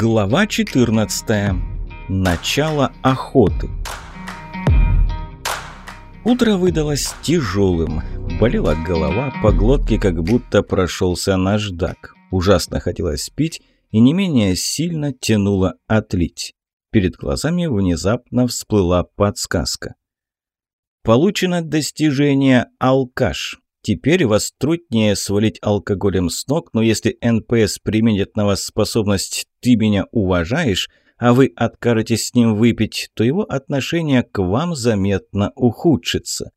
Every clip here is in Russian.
Глава 14. Начало охоты. Утро выдалось тяжелым. Болела голова, по глотке как будто прошелся наждак. Ужасно хотелось пить и не менее сильно тянуло отлить. Перед глазами внезапно всплыла подсказка. Получено достижение «Алкаш». Теперь вас труднее свалить алкоголем с ног, но если НПС применит на вас способность «ты меня уважаешь», а вы откажетесь с ним выпить, то его отношение к вам заметно ухудшится.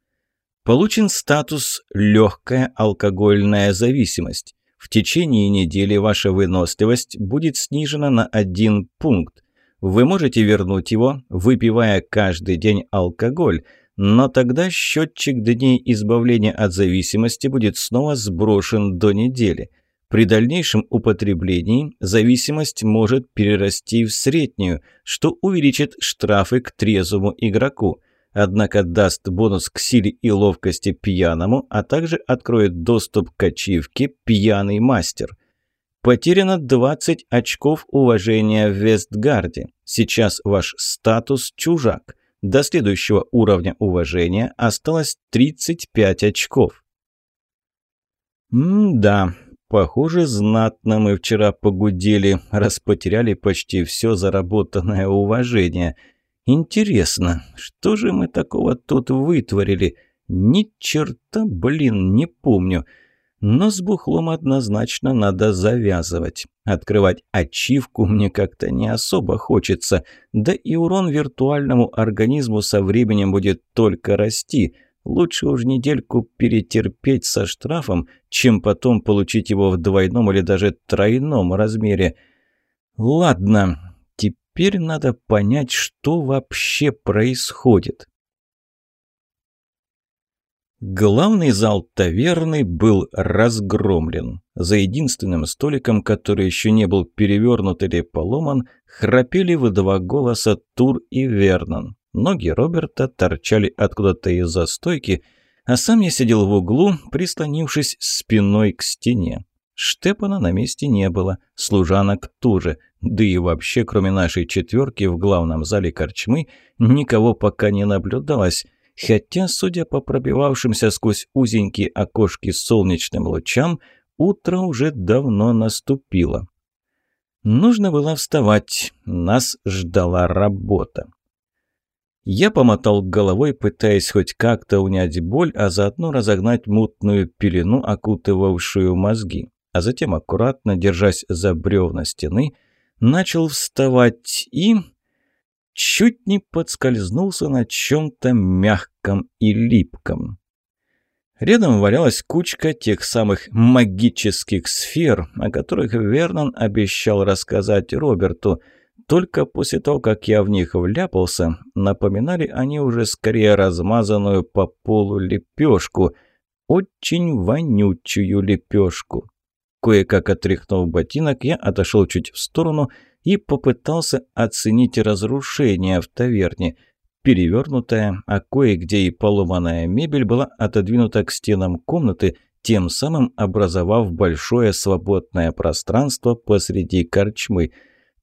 Получен статус «легкая алкогольная зависимость». В течение недели ваша выносливость будет снижена на один пункт. Вы можете вернуть его, выпивая каждый день алкоголь – но тогда счетчик дней избавления от зависимости будет снова сброшен до недели. При дальнейшем употреблении зависимость может перерасти в среднюю, что увеличит штрафы к трезвому игроку. Однако даст бонус к силе и ловкости пьяному, а также откроет доступ к ачивке «Пьяный мастер». Потеряно 20 очков уважения в Вестгарде. Сейчас ваш статус «Чужак». До следующего уровня уважения осталось 35 очков. М-да, похоже, знатно мы вчера погудели, раз потеряли почти все заработанное уважение. Интересно, что же мы такого тут вытворили? Ни черта, блин, не помню. Но с бухлом однозначно надо завязывать. Открывать ачивку мне как-то не особо хочется, да и урон виртуальному организму со временем будет только расти. Лучше уж недельку перетерпеть со штрафом, чем потом получить его в двойном или даже тройном размере. Ладно, теперь надо понять, что вообще происходит. Главный зал таверны был разгромлен. За единственным столиком, который еще не был перевернут или поломан, храпели в два голоса Тур и Вернон. Ноги Роберта торчали откуда-то из-за стойки, а сам я сидел в углу, прислонившись спиной к стене. Штепана на месте не было, служанок тоже, да и вообще, кроме нашей четверки в главном зале корчмы, никого пока не наблюдалось – Хотя, судя по пробивавшимся сквозь узенькие окошки солнечным лучам, утро уже давно наступило. Нужно было вставать, нас ждала работа. Я помотал головой, пытаясь хоть как-то унять боль, а заодно разогнать мутную пелену, окутывавшую мозги. А затем, аккуратно держась за бревна стены, начал вставать и чуть не подскользнулся на чем-то мягком и липком. Рядом валялась кучка тех самых магических сфер, о которых Вернон обещал рассказать Роберту. Только после того, как я в них вляпался, напоминали они уже скорее размазанную по полу лепешку. Очень вонючую лепешку. Кое-как отряхнув ботинок, я отошел чуть в сторону и попытался оценить разрушение в таверне. Перевернутая, а кое-где и поломанная мебель была отодвинута к стенам комнаты, тем самым образовав большое свободное пространство посреди корчмы.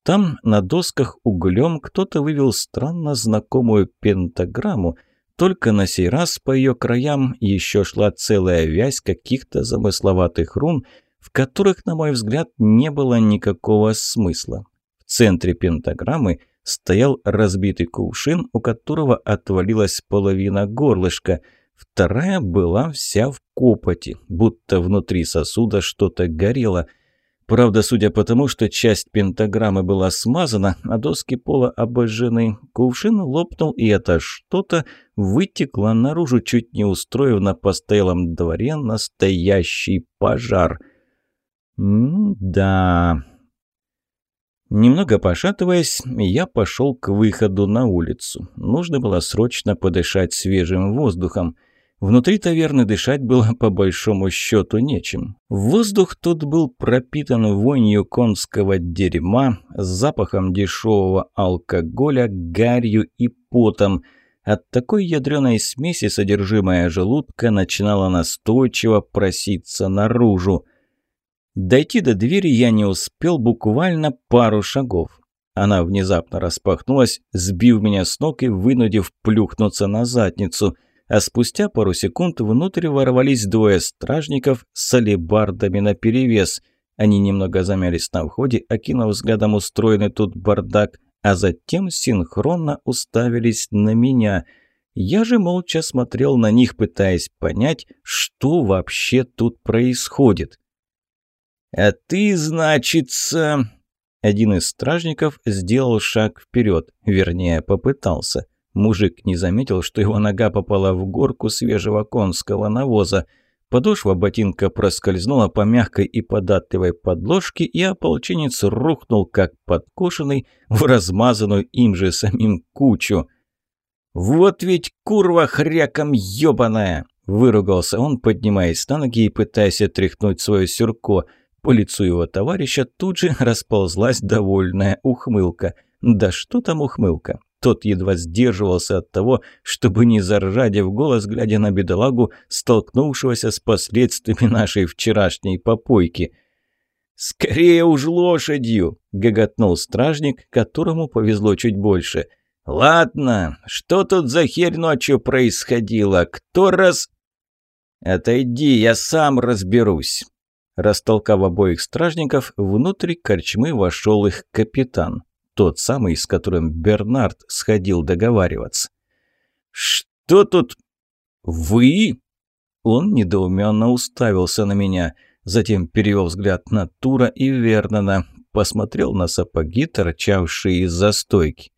Там на досках углем кто-то вывел странно знакомую пентаграмму, только на сей раз по ее краям еще шла целая вязь каких-то замысловатых рун, в которых, на мой взгляд, не было никакого смысла центре пентаграммы стоял разбитый кувшин, у которого отвалилась половина горлышка. Вторая была вся в копоти, будто внутри сосуда что-то горело. Правда, судя по тому, что часть пентаграммы была смазана, а доски пола обожжены, кувшин лопнул, и это что-то вытекло наружу, чуть не устроив на постоялом дворе настоящий пожар. «М-да...» Немного пошатываясь, я пошел к выходу на улицу. Нужно было срочно подышать свежим воздухом. Внутри таверны дышать было по большому счету нечем. Воздух тут был пропитан вонью конского дерьма, запахом дешевого алкоголя, гарью и потом. От такой ядреной смеси содержимое желудка начинало настойчиво проситься наружу. Дойти до двери я не успел буквально пару шагов. Она внезапно распахнулась, сбив меня с ног и вынудив плюхнуться на задницу – а спустя пару секунд внутрь ворвались двое стражников с алебардами наперевес. Они немного замялись на входе, окинув взглядом устроенный тут бардак, а затем синхронно уставились на меня. Я же молча смотрел на них, пытаясь понять, что вообще тут происходит. «А ты, значится...» Один из стражников сделал шаг вперед, вернее, попытался – Мужик не заметил, что его нога попала в горку свежего конского навоза. Подошва ботинка проскользнула по мягкой и податливой подложке, и ополченец рухнул, как подкошенный, в размазанную им же самим кучу. «Вот ведь курва хряком ёбаная!» – выругался он, поднимаясь на ноги и пытаясь отряхнуть свое сюрко. По лицу его товарища тут же расползлась довольная ухмылка. «Да что там ухмылка? Тот едва сдерживался от того, чтобы не заржать в голос, глядя на бедолагу, столкнувшегося с последствиями нашей вчерашней попойки. «Скорее уж лошадью!» — гоготнул стражник, которому повезло чуть больше. «Ладно, что тут за херь ночью происходило? Кто раз...» «Отойди, я сам разберусь!» Растолкав обоих стражников, внутрь корчмы вошел их капитан тот самый, с которым Бернард сходил договариваться. «Что тут? Вы?» Он недоуменно уставился на меня, затем перевел взгляд на Тура и Вернона, посмотрел на сапоги, торчавшие из-за стойки.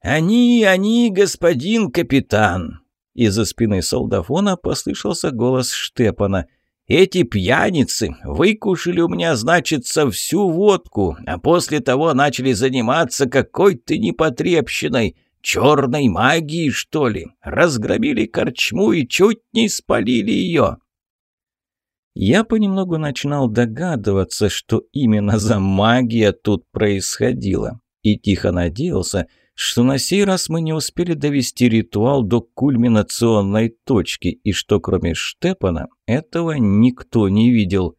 «Они, они, господин капитан!» Из-за спины солдафона послышался голос Штепана – эти пьяницы выкушали у меня, значится, всю водку, а после того начали заниматься какой-то непотребщиной, черной магией, что ли. Разгромили корчму и чуть не спалили ее. Я понемногу начинал догадываться, что именно за магия тут происходила, и тихо надеялся, что на сей раз мы не успели довести ритуал до кульминационной точки, и что кроме Штепана этого никто не видел.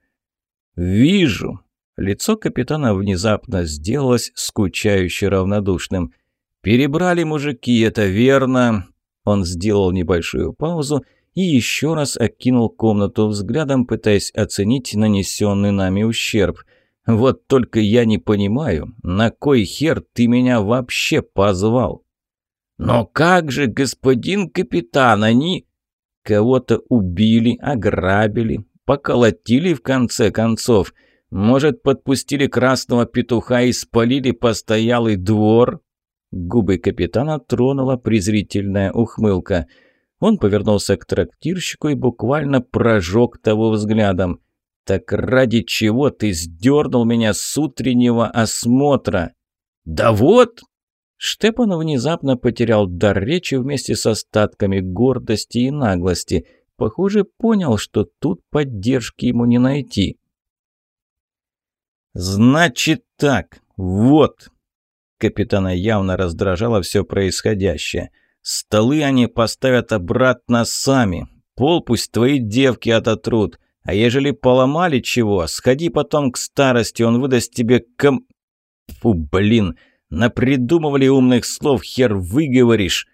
«Вижу!» Лицо капитана внезапно сделалось скучающе равнодушным. «Перебрали мужики, это верно!» Он сделал небольшую паузу и еще раз окинул комнату взглядом, пытаясь оценить нанесенный нами ущерб – вот только я не понимаю, на кой хер ты меня вообще позвал? Но как же, господин капитан, они кого-то убили, ограбили, поколотили в конце концов. Может, подпустили красного петуха и спалили постоялый двор? Губы капитана тронула презрительная ухмылка. Он повернулся к трактирщику и буквально прожег того взглядом. «Так ради чего ты сдернул меня с утреннего осмотра?» «Да вот!» Штепан внезапно потерял дар речи вместе с остатками гордости и наглости. Похоже, понял, что тут поддержки ему не найти. «Значит так, вот!» Капитана явно раздражало все происходящее. «Столы они поставят обратно сами. Пол пусть твои девки ототрут. А ежели поломали чего, сходи потом к старости, он выдаст тебе ком... Фу, блин, напридумывали умных слов, хер выговоришь.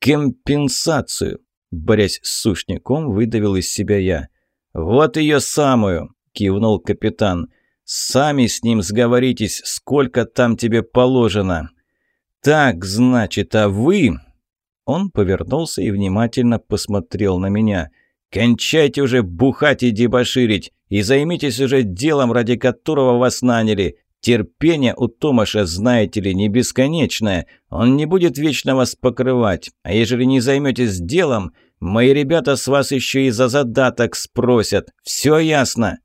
Компенсацию, борясь с сушняком, выдавил из себя я. Вот ее самую, кивнул капитан. Сами с ним сговоритесь, сколько там тебе положено. Так, значит, а вы... Он повернулся и внимательно посмотрел на меня. Кончайте уже бухать и дебоширить, и займитесь уже делом, ради которого вас наняли. Терпение у Томаша, знаете ли, не бесконечное. Он не будет вечно вас покрывать. А ежели не займетесь делом, мои ребята с вас еще и за задаток спросят. Все ясно?»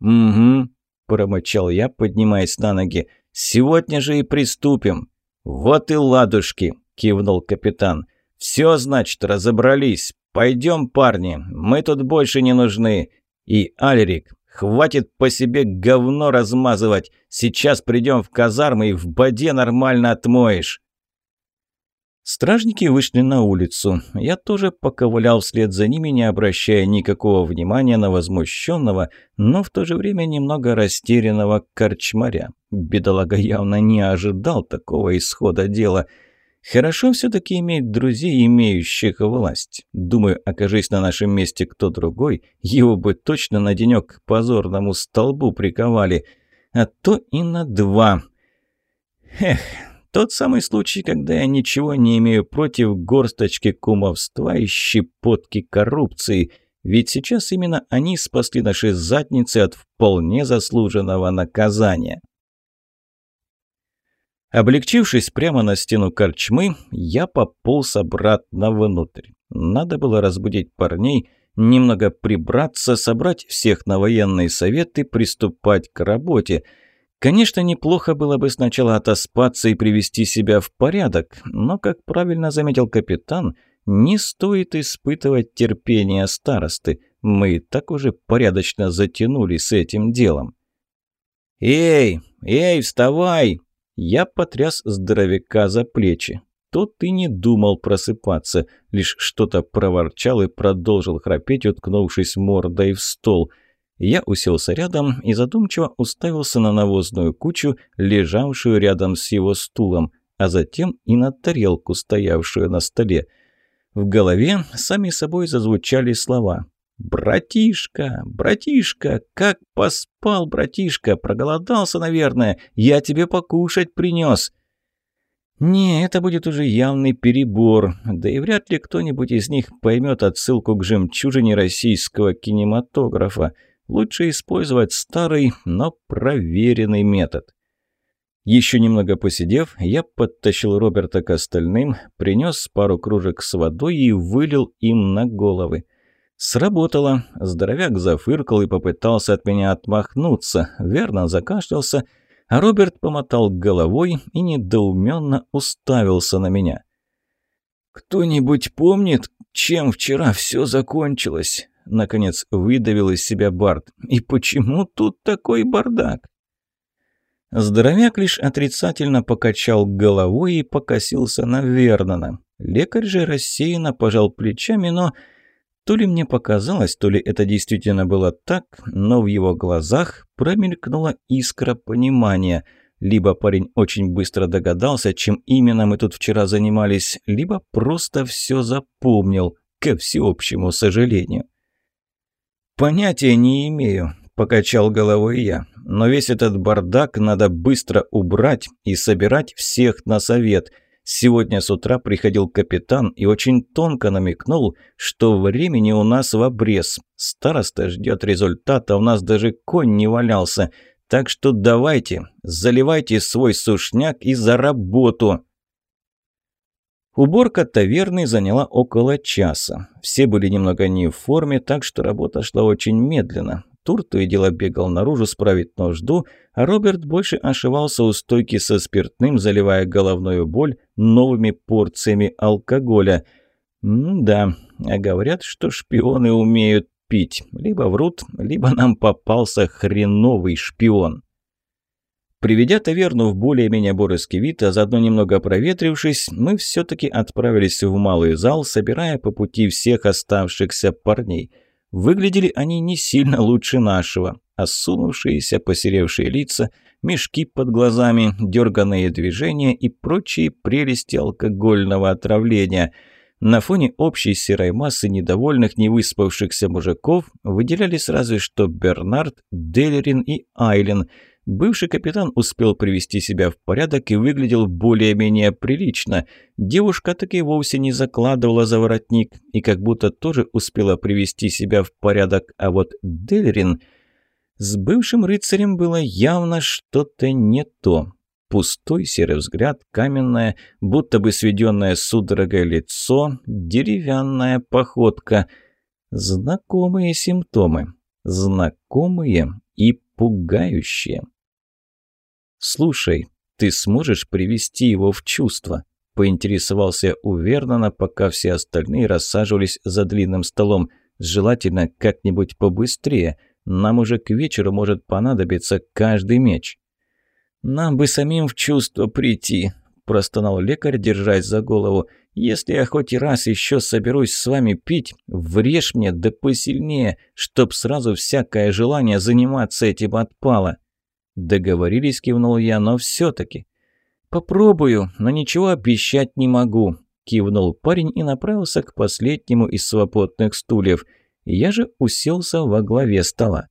«Угу», – промычал я, поднимаясь на ноги. «Сегодня же и приступим». «Вот и ладушки», – кивнул капитан. «Все, значит, разобрались. «Пойдем, парни, мы тут больше не нужны. И, Альрик, хватит по себе говно размазывать. Сейчас придем в казармы и в боде нормально отмоешь». Стражники вышли на улицу. Я тоже поковылял вслед за ними, не обращая никакого внимания на возмущенного, но в то же время немного растерянного корчмаря. Бедолага явно не ожидал такого исхода дела. Хорошо все-таки иметь друзей, имеющих власть. Думаю, окажись на нашем месте кто другой, его бы точно на денек к позорному столбу приковали. А то и на два. Эх, тот самый случай, когда я ничего не имею против горсточки кумовства и щепотки коррупции. Ведь сейчас именно они спасли наши задницы от вполне заслуженного наказания. Облегчившись прямо на стену корчмы, я пополз обратно внутрь. Надо было разбудить парней, немного прибраться, собрать всех на военный совет и приступать к работе – Конечно, неплохо было бы сначала отоспаться и привести себя в порядок, но, как правильно заметил капитан, не стоит испытывать терпение старосты. Мы так уже порядочно затянули с этим делом. «Эй, эй, вставай!» Я потряс здоровяка за плечи. Тот и не думал просыпаться, лишь что-то проворчал и продолжил храпеть, уткнувшись мордой в стол – я уселся рядом и задумчиво уставился на навозную кучу, лежавшую рядом с его стулом, а затем и на тарелку, стоявшую на столе. В голове сами собой зазвучали слова. «Братишка, братишка, как поспал, братишка, проголодался, наверное, я тебе покушать принес». Не, это будет уже явный перебор, да и вряд ли кто-нибудь из них поймет отсылку к жемчужине российского кинематографа. Лучше использовать старый, но проверенный метод. Еще немного посидев, я подтащил Роберта к остальным, принес пару кружек с водой и вылил им на головы. Сработало. Здоровяк зафыркал и попытался от меня отмахнуться. Верно закашлялся, а Роберт помотал головой и недоуменно уставился на меня. «Кто-нибудь помнит, чем вчера все закончилось?» наконец выдавил из себя Барт. «И почему тут такой бардак?» Здоровяк лишь отрицательно покачал головой и покосился на Вернона. Лекарь же рассеянно пожал плечами, но... То ли мне показалось, то ли это действительно было так, но в его глазах промелькнула искра понимания. Либо парень очень быстро догадался, чем именно мы тут вчера занимались, либо просто все запомнил, ко всеобщему сожалению. «Понятия не имею», – покачал головой я. «Но весь этот бардак надо быстро убрать и собирать всех на совет. Сегодня с утра приходил капитан и очень тонко намекнул, что времени у нас в обрез. Староста ждет результата, у нас даже конь не валялся. Так что давайте, заливайте свой сушняк и за работу». Уборка таверны заняла около часа. Все были немного не в форме, так что работа шла очень медленно. Тур то и дело бегал наружу справить нужду, а Роберт больше ошивался у стойки со спиртным, заливая головную боль новыми порциями алкоголя. М-да, а говорят, что шпионы умеют пить. Либо врут, либо нам попался хреновый шпион. Приведя таверну в более-менее борыский вид, а заодно немного проветрившись, мы все-таки отправились в малый зал, собирая по пути всех оставшихся парней. Выглядели они не сильно лучше нашего. Осунувшиеся, посеревшие лица, мешки под глазами, дерганные движения и прочие прелести алкогольного отравления – на фоне общей серой массы недовольных, невыспавшихся мужиков выделялись разве что Бернард, Делерин и Айлен – Бывший капитан успел привести себя в порядок и выглядел более-менее прилично. Девушка так и вовсе не закладывала за воротник и как будто тоже успела привести себя в порядок, а вот Делерин... С бывшим рыцарем было явно что-то не то. Пустой серый взгляд, каменное, будто бы сведенное судорогой лицо, деревянная походка. Знакомые симптомы. Знакомые и пугающие. «Слушай, ты сможешь привести его в чувство?» – поинтересовался у Вернона, пока все остальные рассаживались за длинным столом. «Желательно как-нибудь побыстрее. Нам уже к вечеру может понадобиться каждый меч». «Нам бы самим в чувство прийти», – простонал лекарь, держась за голову. «Если я хоть раз еще соберусь с вами пить, врежь мне да посильнее, чтоб сразу всякое желание заниматься этим отпало». «Договорились», — кивнул я, — «но все-таки». «Попробую, но ничего обещать не могу», — кивнул парень и направился к последнему из свободных стульев. Я же уселся во главе стола.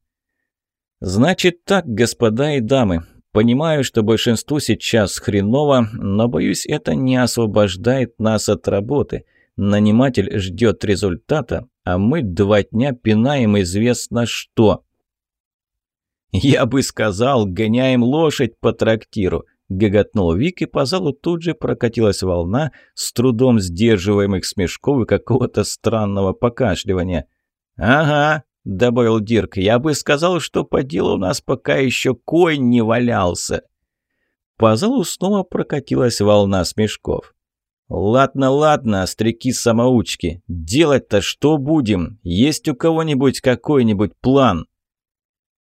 «Значит так, господа и дамы, Понимаю, что большинству сейчас хреново, но, боюсь, это не освобождает нас от работы. Наниматель ждет результата, а мы два дня пинаем известно что. «Я бы сказал, гоняем лошадь по трактиру», — гоготнул Вик, и по залу тут же прокатилась волна с трудом сдерживаемых смешков и какого-то странного покашливания. «Ага, — добавил Дирк. «Я бы сказал, что по делу у нас пока еще конь не валялся». По залу снова прокатилась волна смешков. «Ладно, ладно, остряки-самоучки. Делать-то что будем? Есть у кого-нибудь какой-нибудь план?»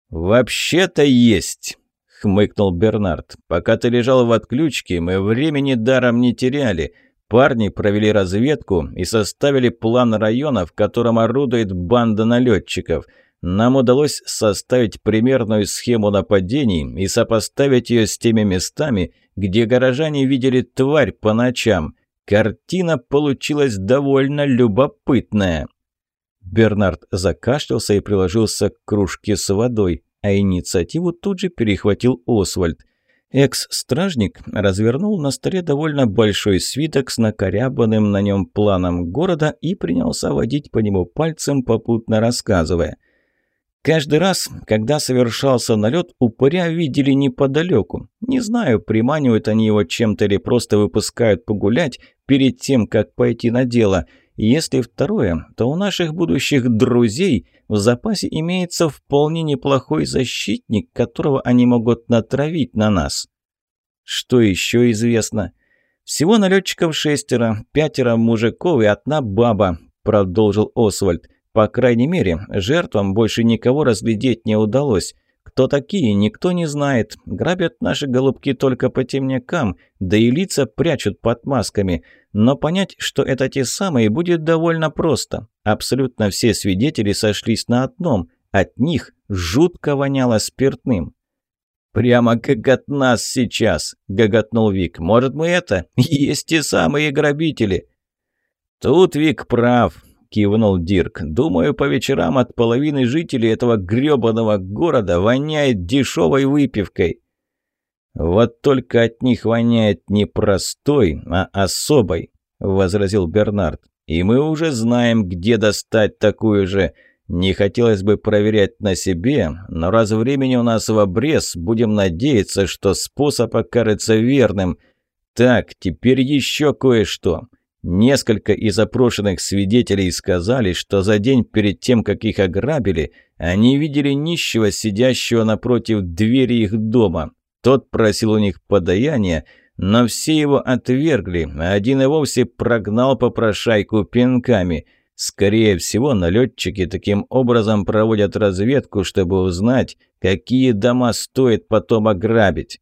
«Вообще-то есть», — хмыкнул Бернард. «Пока ты лежал в отключке, мы времени даром не теряли. Парни провели разведку и составили план района, в котором орудует банда налетчиков. Нам удалось составить примерную схему нападений и сопоставить ее с теми местами, где горожане видели тварь по ночам. Картина получилась довольно любопытная. Бернард закашлялся и приложился к кружке с водой, а инициативу тут же перехватил Освальд – Экс-стражник развернул на столе довольно большой свиток с накорябанным на нем планом города и принялся водить по нему пальцем, попутно рассказывая. Каждый раз, когда совершался налет, упыря видели неподалеку. Не знаю, приманивают они его чем-то или просто выпускают погулять перед тем, как пойти на дело – если второе, то у наших будущих друзей в запасе имеется вполне неплохой защитник, которого они могут натравить на нас. Что еще известно? Всего налетчиков шестеро, пятеро мужиков и одна баба, продолжил Освальд. По крайней мере, жертвам больше никого разглядеть не удалось. Кто такие, никто не знает. Грабят наши голубки только по темнякам, да и лица прячут под масками. Но понять, что это те самые, будет довольно просто. Абсолютно все свидетели сошлись на одном. От них жутко воняло спиртным. «Прямо как от нас сейчас!» – гоготнул Вик. «Может, мы это? Есть те самые грабители!» «Тут Вик прав», – кивнул Дирк. «Думаю, по вечерам от половины жителей этого грёбаного города воняет дешевой выпивкой». «Вот только от них воняет не простой, а особой», – возразил Бернард. «И мы уже знаем, где достать такую же. Не хотелось бы проверять на себе, но раз времени у нас в обрез, будем надеяться, что способ окажется верным. Так, теперь еще кое-что». Несколько из опрошенных свидетелей сказали, что за день перед тем, как их ограбили, они видели нищего, сидящего напротив двери их дома. Тот просил у них подаяния, но все его отвергли, а один и вовсе прогнал попрошайку пинками. Скорее всего, налетчики таким образом проводят разведку, чтобы узнать, какие дома стоит потом ограбить.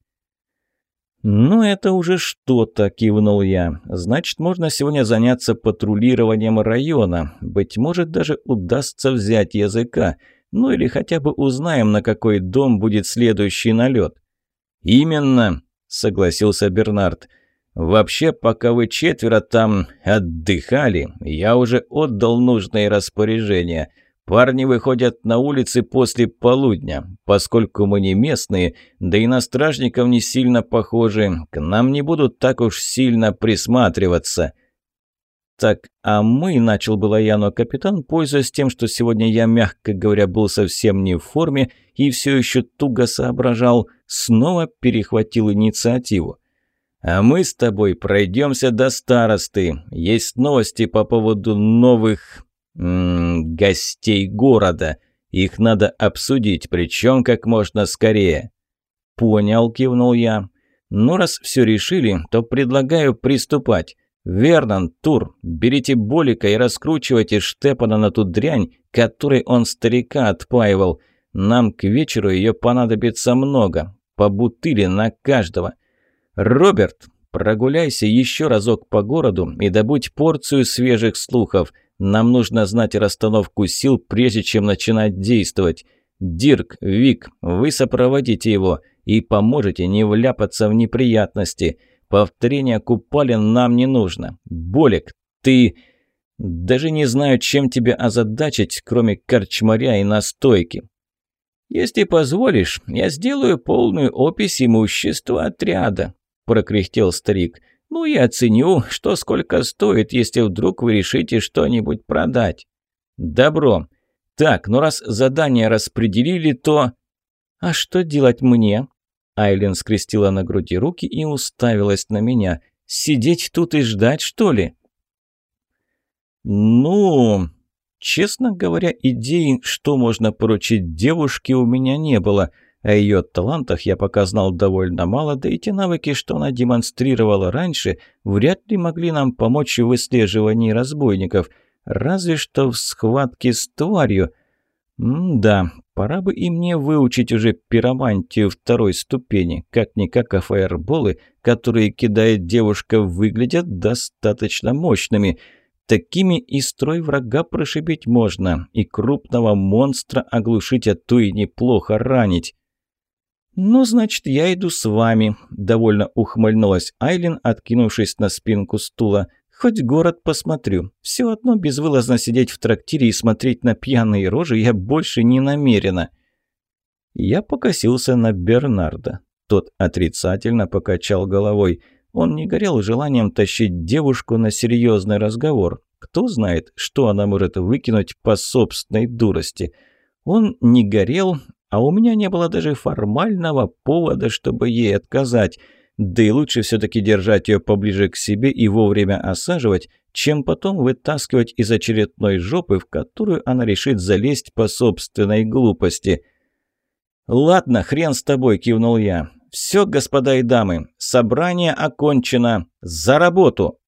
«Ну, это уже что-то», – кивнул я. «Значит, можно сегодня заняться патрулированием района. Быть может, даже удастся взять языка. Ну или хотя бы узнаем, на какой дом будет следующий налет. «Именно», — согласился Бернард. «Вообще, пока вы четверо там отдыхали, я уже отдал нужные распоряжения. Парни выходят на улицы после полудня. Поскольку мы не местные, да и на стражников не сильно похожи, к нам не будут так уж сильно присматриваться». «Так, а мы», — начал было я, но капитан, пользуясь тем, что сегодня я, мягко говоря, был совсем не в форме и все еще туго соображал, снова перехватил инициативу. «А мы с тобой пройдемся до старосты. Есть новости по поводу новых... Гостей города. Их надо обсудить, причем как можно скорее». «Понял», — кивнул я. «Ну, раз все решили, то предлагаю приступать. «Вернон, Тур, берите Болика и раскручивайте Штепана на ту дрянь, которой он старика отпаивал. Нам к вечеру ее понадобится много. По бутыле на каждого. Роберт, Прогуляйся еще разок по городу и добудь порцию свежих слухов. Нам нужно знать расстановку сил, прежде чем начинать действовать. Дирк, Вик, вы сопроводите его и поможете не вляпаться в неприятности. Повторения купалин нам не нужно. Болик, ты... Даже не знаю, чем тебя озадачить, кроме корчмаря и настойки. Если позволишь, я сделаю полную опись имущества отряда, прокряхтел старик. Ну и оценю, что сколько стоит, если вдруг вы решите что-нибудь продать. Добро. Так, ну раз задание распределили, то... А что делать мне? Айлен скрестила на груди руки и уставилась на меня. Сидеть тут и ждать, что ли? Ну, честно говоря, идеи, что можно поручить девушке, у меня не было – о ее талантах я пока знал довольно мало, да и те навыки, что она демонстрировала раньше, вряд ли могли нам помочь в выслеживании разбойников. Разве что в схватке с тварью. М-да, пора бы и мне выучить уже пиромантию второй ступени. Как-никак, а фаерболы, которые кидает девушка, выглядят достаточно мощными. Такими и строй врага прошибить можно, и крупного монстра оглушить, а то и неплохо ранить. «Ну, значит, я иду с вами», – довольно ухмыльнулась Айлин, откинувшись на спинку стула. «Хоть город посмотрю. Все одно безвылазно сидеть в трактире и смотреть на пьяные рожи я больше не намерена». Я покосился на Бернарда. Тот отрицательно покачал головой. Он не горел желанием тащить девушку на серьезный разговор. Кто знает, что она может выкинуть по собственной дурости. Он не горел, а у меня не было даже формального повода, чтобы ей отказать. Да и лучше все-таки держать ее поближе к себе и вовремя осаживать, чем потом вытаскивать из очередной жопы, в которую она решит залезть по собственной глупости. «Ладно, хрен с тобой», – кивнул я. «Все, господа и дамы, собрание окончено. За работу!»